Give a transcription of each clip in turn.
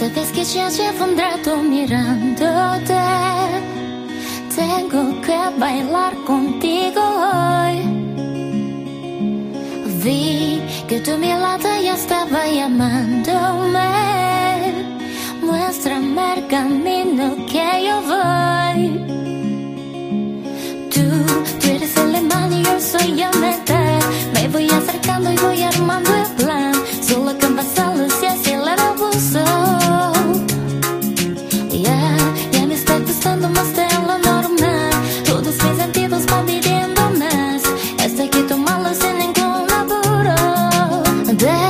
ya llevo un rato mirándote. Tengo que bailar contigo hoy. Vi que tu mirada ya estaba llamándome. Muéstrame el camino que yo voy. Tú, tú eres el imán y yo soy el metal. Me voy acercando y voy armando and then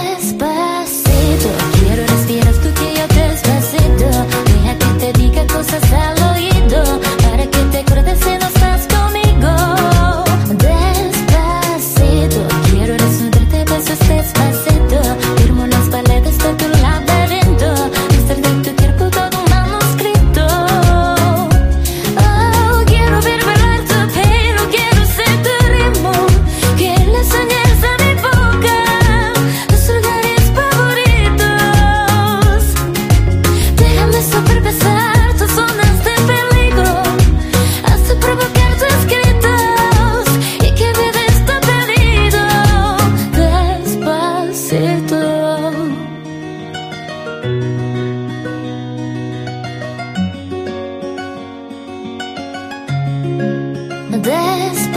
Best.